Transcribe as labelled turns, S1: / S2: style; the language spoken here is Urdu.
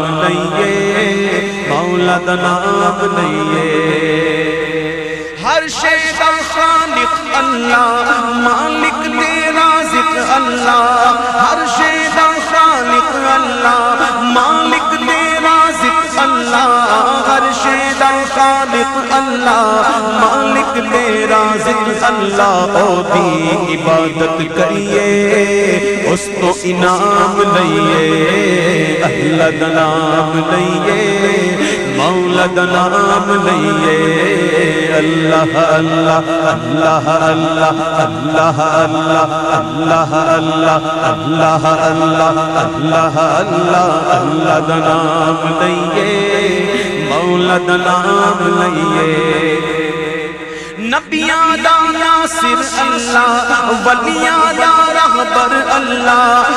S1: نام لئیے مولا نام ہر شے دا خالق اللہ، مالک دے رازق اللہ۔ ہر شے دا خالق اللہ، مالک دے رازق اللہ۔ ہر شے دا خالق اللہ، مالک دے رازق اللہ۔ او دی عبادت کریے، اس تو انعام لئیے اللہ دا نام لئیے مولا دا نام لئیے اللہ اللہ اللہ اللہ اللہ اللہ اللہ اللہ اللہ اللہ اللہ اللہ اللہ دا نام لئیے مولا دا نام لئیے نبیاں دا ناصر اللہ ولیاں دا رہبر اللہ